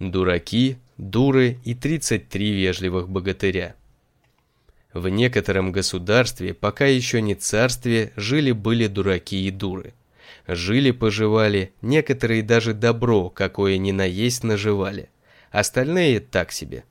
Дураки, дуры и 33 вежливых богатыря. В некотором государстве, пока еще не царстве, жили-были дураки и дуры. Жили-поживали, некоторые даже добро, какое ни наесть наживали. Остальные так себе.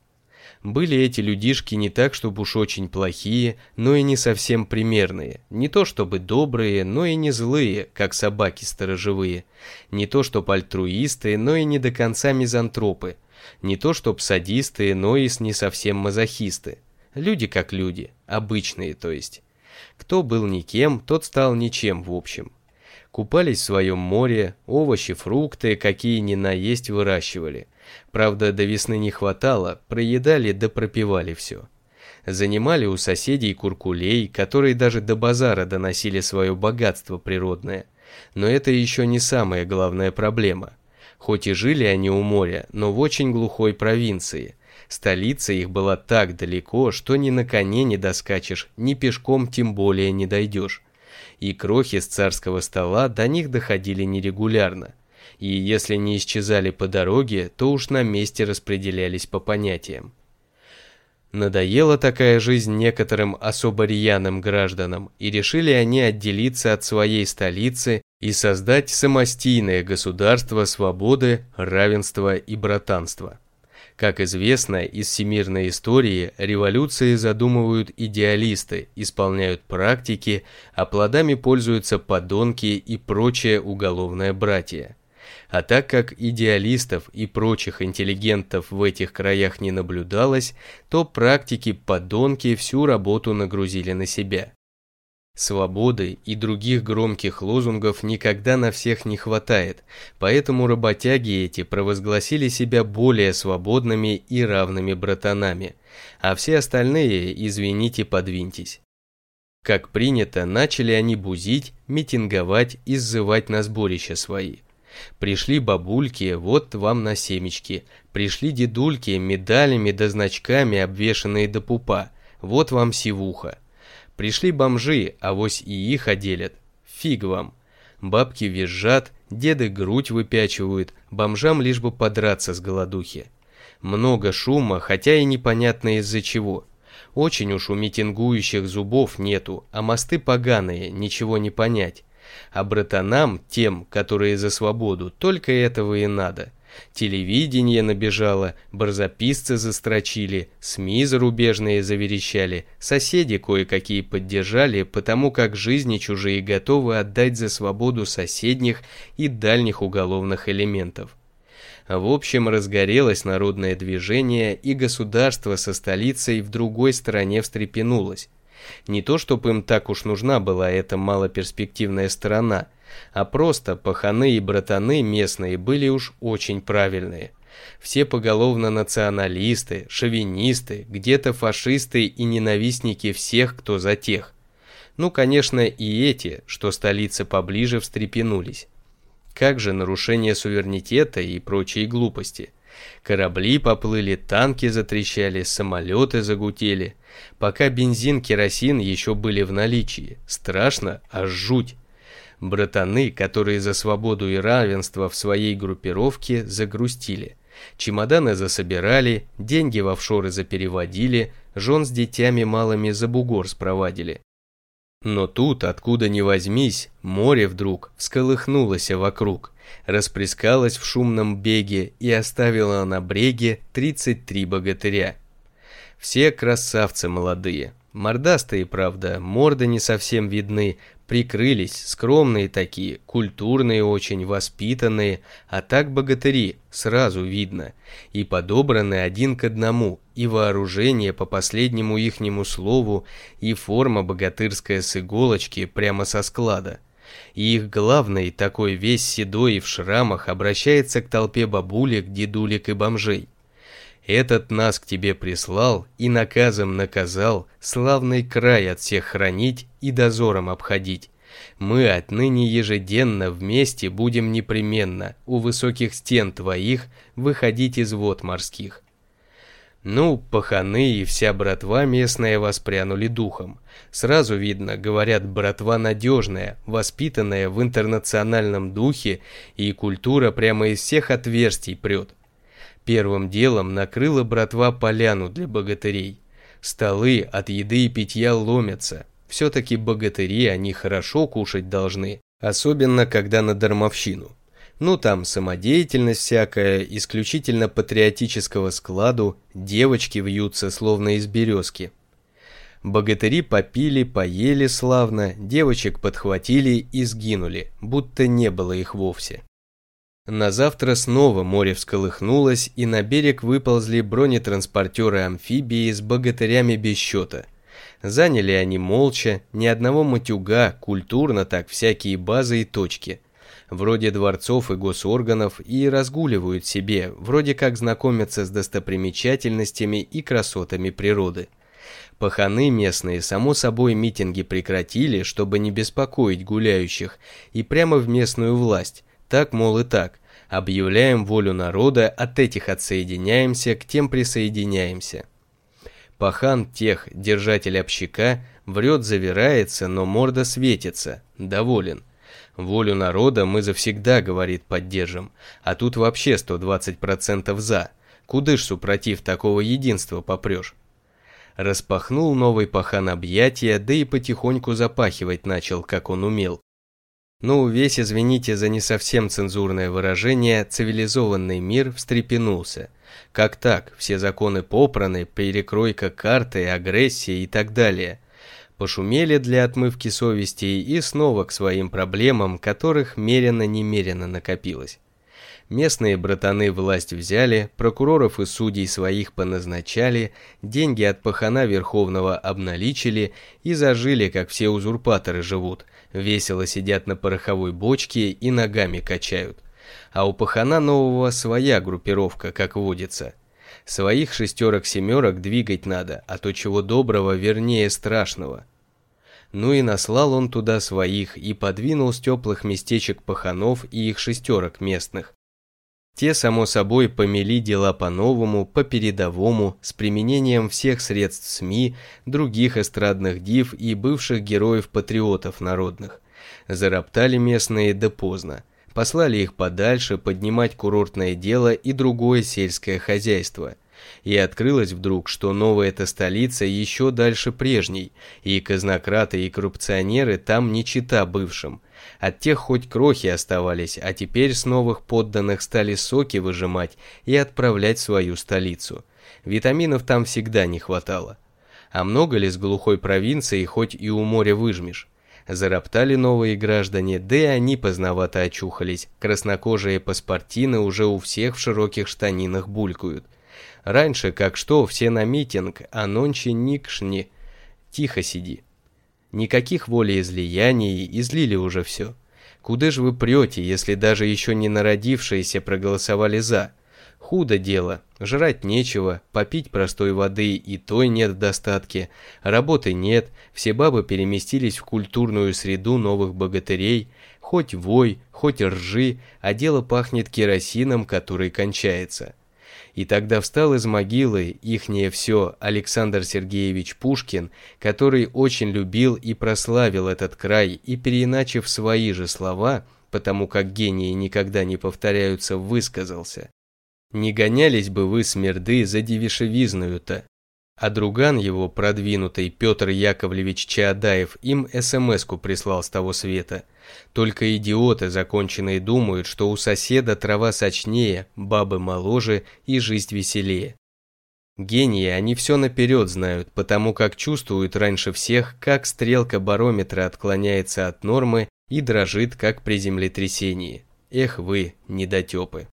Были эти людишки не так, чтобы уж очень плохие, но и не совсем примерные. Не то чтобы добрые, но и не злые, как собаки сторожевые. Не то чтобы альтруисты, но и не до конца мизантропы. Не то чтобы садисты, но и не совсем мазохисты. Люди как люди, обычные то есть. Кто был никем, тот стал ничем в общем. Купались в своем море, овощи, фрукты, какие ни наесть выращивали – Правда, до весны не хватало, проедали да пропивали все. Занимали у соседей куркулей, которые даже до базара доносили свое богатство природное. Но это еще не самая главная проблема. Хоть и жили они у моря, но в очень глухой провинции. Столица их была так далеко, что ни на коне не доскачешь, ни пешком тем более не дойдешь. И крохи с царского стола до них доходили нерегулярно и если не исчезали по дороге, то уж на месте распределялись по понятиям. Надоела такая жизнь некоторым особо рьяным гражданам, и решили они отделиться от своей столицы и создать самостийное государство свободы, равенства и братанства. Как известно из всемирной истории, революции задумывают идеалисты, исполняют практики, а плодами пользуются подонки и прочее уголовное братье. А так как идеалистов и прочих интеллигентов в этих краях не наблюдалось, то практики-подонки всю работу нагрузили на себя. Свободы и других громких лозунгов никогда на всех не хватает, поэтому работяги эти провозгласили себя более свободными и равными братанами, а все остальные, извините, подвиньтесь. Как принято, начали они бузить, митинговать и сзывать на сборища свои – Пришли бабульки, вот вам на семечки. Пришли дедульки, медалями да значками, обвешанные до пупа. Вот вам сивуха. Пришли бомжи, авось и их оделят. Фиг вам. Бабки визжат, деды грудь выпячивают, бомжам лишь бы подраться с голодухи. Много шума, хотя и непонятно из-за чего. Очень уж у митингующих зубов нету, а мосты поганые, ничего не понять. А братанам, тем, которые за свободу, только этого и надо. Телевидение набежало, барзаписцы застрочили, СМИ зарубежные заверещали, соседи кое-какие поддержали, потому как жизни чужие готовы отдать за свободу соседних и дальних уголовных элементов. В общем, разгорелось народное движение, и государство со столицей в другой стороне встрепенулось. Не то, чтобы им так уж нужна была эта малоперспективная сторона, а просто паханы и братаны местные были уж очень правильные. Все поголовно националисты, шовинисты, где-то фашисты и ненавистники всех, кто за тех. Ну, конечно, и эти, что столицы поближе, встрепенулись. Как же нарушение суверенитета и прочие глупости – Корабли поплыли, танки затрещали, самолеты загутели. Пока бензин, керосин еще были в наличии. Страшно, аж жуть. Братаны, которые за свободу и равенство в своей группировке, загрустили. Чемоданы засобирали, деньги в офшоры запереводили, жен с детьми малыми за бугор спровадили. Но тут, откуда ни возьмись, море вдруг всколыхнулось вокруг – расплескалась в шумном беге и оставила на бреге 33 богатыря. Все красавцы молодые, мордастые, правда, морды не совсем видны, прикрылись, скромные такие, культурные очень, воспитанные, а так богатыри, сразу видно, и подобраны один к одному, и вооружение по последнему ихнему слову, и форма богатырская с иголочки прямо со склада – и их главный, такой весь седой и в шрамах, обращается к толпе бабулек, дедулек и бомжей. Этот нас к тебе прислал и наказом наказал славный край от всех хранить и дозором обходить. Мы отныне ежеденно вместе будем непременно у высоких стен твоих выходить из вод морских. Ну, паханы и вся братва местная воспрянули духом. Сразу видно, говорят, братва надежная, воспитанная в интернациональном духе, и культура прямо из всех отверстий прет. Первым делом накрыла братва поляну для богатырей. Столы от еды и питья ломятся. Все-таки богатыри они хорошо кушать должны, особенно когда на дармовщину. Ну там самодеятельность всякая, исключительно патриотического складу, девочки вьются словно из березки. Богатыри попили, поели славно, девочек подхватили и сгинули, будто не было их вовсе. На завтра снова море всколыхнулось, и на берег выползли бронетранспортеры-амфибии с богатырями без счета. Заняли они молча, ни одного матюга, культурно так всякие базы и точки. Вроде дворцов и госорганов и разгуливают себе, вроде как знакомятся с достопримечательностями и красотами природы. Паханы местные, само собой, митинги прекратили, чтобы не беспокоить гуляющих, и прямо в местную власть, так, мол, и так. Объявляем волю народа, от этих отсоединяемся, к тем присоединяемся. Пахан тех, держатель общака, врет, завирается, но морда светится, доволен. Волю народа мы завсегда, говорит, поддержим, а тут вообще 120% за. Куды ж супротив такого единства попрешь? Распахнул новый пахан объятия, да и потихоньку запахивать начал, как он умел. Ну, весь, извините за не совсем цензурное выражение, цивилизованный мир встрепенулся. Как так? Все законы попраны, перекройка карты, агрессия и так далее. Пошумели для отмывки совести и снова к своим проблемам, которых мерено-немерено накопилось. Местные братаны власть взяли, прокуроров и судей своих поназначали, деньги от пахана Верховного обналичили и зажили, как все узурпаторы живут – весело сидят на пороховой бочке и ногами качают. А у пахана нового своя группировка, как водится. Своих шестерок-семерок двигать надо, а то чего доброго, вернее страшного. Ну и наслал он туда своих и подвинул с теплых местечек паханов и их шестерок местных, те, само собой, помели дела по-новому, по-передовому, с применением всех средств СМИ, других эстрадных див и бывших героев-патриотов народных. Зароптали местные да поздно. Послали их подальше поднимать курортное дело и другое сельское хозяйство. И открылось вдруг, что новая эта столица еще дальше прежней, и казнократы и коррупционеры там не чита бывшим – от тех хоть крохи оставались, а теперь с новых подданных стали соки выжимать и отправлять в свою столицу. Витаминов там всегда не хватало. А много ли с глухой провинции хоть и у моря выжмешь? Зароптали новые граждане, да и они поздновато очухались. Краснокожие паспортины уже у всех в широких штанинах булькают. Раньше, как что, все на митинг, а нонче никшни. Тихо сиди. Никаких волеизлияний, излили уже все. Куда же вы прете, если даже еще не народившиеся проголосовали «за»? Худо дело, жрать нечего, попить простой воды и той нет в достатке, работы нет, все бабы переместились в культурную среду новых богатырей, хоть вой, хоть ржи, а дело пахнет керосином, который кончается. И тогда встал из могилы ихнее все Александр Сергеевич Пушкин, который очень любил и прославил этот край и переиначив свои же слова, потому как гении никогда не повторяются, высказался. Не гонялись бы вы смерды за девишевизную-то, а друган его, продвинутый Петр Яковлевич Чаадаев, им СМС-ку прислал с того света. Только идиоты законченные думают, что у соседа трава сочнее, бабы моложе и жизнь веселее. Гении, они все наперед знают, потому как чувствуют раньше всех, как стрелка барометра отклоняется от нормы и дрожит, как при землетрясении. Эх вы, недотепы.